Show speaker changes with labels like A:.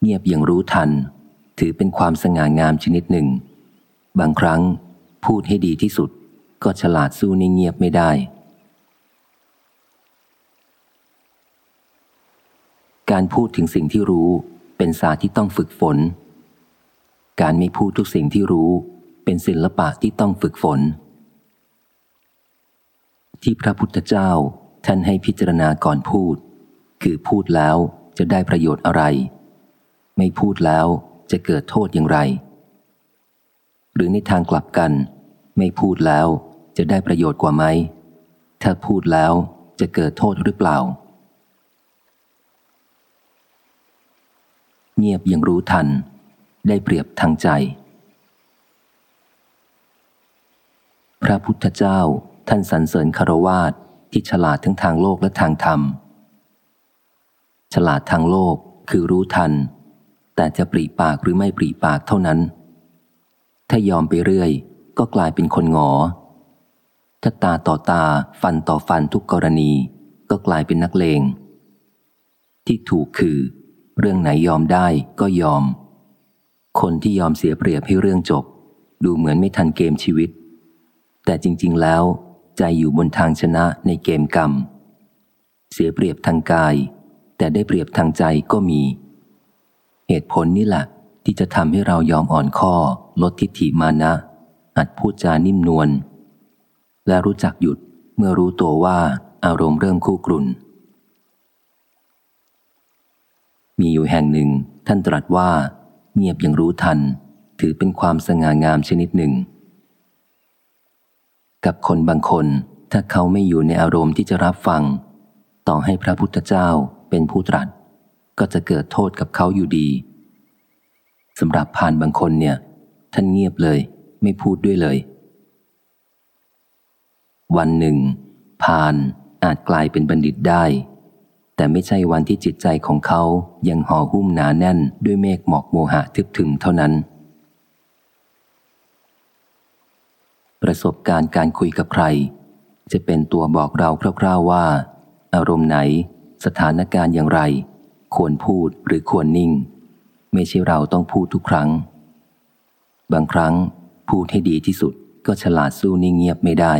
A: เงียบอย่างรู้ทัน ถือเป็นความสง่างามชนิดหนึ่ง บางครั้งพูดให้ดีที่สุด ก็ฉลาดสู้ในเงียบไม่ได้ การพูดถึงสิ่งที่รู้เป็นศาสตร์ที่ต้องฝึกฝน การไม่พูดทุกสิ่งที่รู้ เป็นศิลปะที่ต้องฝึกฝน ที่พระพุทธเจ้าท่านให้พิจารณาก่อนพูด คือพูดแล้วจะได้ประโยชน์อะไร ไม่พูดแล้วจะเกิดโทษอย่างไร หรือในทางกลับกัน ไม่พูดแล้วจะได้ประโยชน์กว่าไหม ถ้าพูดแล้วจะเกิดโทษหรือเปล่า เงียบยังรู้ทัน ได้เปรียบทางใจ พระพุทธเจ้าท่านสรรเสริญคารวาสที่ฉลาดทั้งทางโลกและทางธรรม ฉลาดทางโลกคือรู้ทัน แต่จะปรีปากหรือไม่ปรีปากเท่านั้น ถ้ายอมไปเรื่อย ก็กลายเป็นคนงอ ถ้าตาต่อตาฟันต่อฟันทุกกรณี ก็กลายเป็นนักเลง ที่ถูกคือ เรื่องไหนยอมได้ก็ยอม คนที่ยอมเสียเปรียบให้เรื่องจบ ดูเหมือนไม่ทันเกมชีวิต แต่จริง ๆ แล้ว ใจอยู่บนทางชนะในเกมกรรม เสียเปรียบทางกาย แต่ได้เปรียบทางใจก็มี ตุผลนี่แหละ ที่จะทำให้เรายอมอ่อนข้อ ลดทิฏฐิมานะหัดพูดจานิ่มนวลและรู้จักหยุดเมื่อรู้ตัวว่าอารมณ์เริ่มคู่กรุ่น มีอยู่แห่งหนึ่งท่านตรัสว่า เงียบอย่างรู้ทัน ถือเป็นความสง่างามชนิดหนึ่ง กับคนบางคนถ้าเขาไม่อยู่ในอารมณ์ที่จะรับฟัง ต่อให้พระพุทธเจ้าเป็นผู้ตรัส ก็จะเกิดโทษกับเขาอยู่ดี สำหรับผ่านบางคนเนี่ย ท่านเงียบเลย ไม่พูดด้วยเลย วันหนึ่งผ่านอาจกลายเป็นบัณฑิตได้ แต่ไม่ใช่วันที่จิตใจของเขายังห่อหุ้มหนาแน่นด้วยเมฆหมอกโมหะทึบถึงเท่านั้น ประสบการณ์การคุยกับใคร จะเป็นตัวบอกเราคร่าวๆว่า อารมณ์ไหน สถานการณ์อย่างไร ควรพูดหรือควรนิ่ง ไม่ใช่เราต้องพูดทุกครั้ง บางครั้งพูดให้ดีที่สุดก็ฉลาดสู้นิ่งเงียบไม่ได้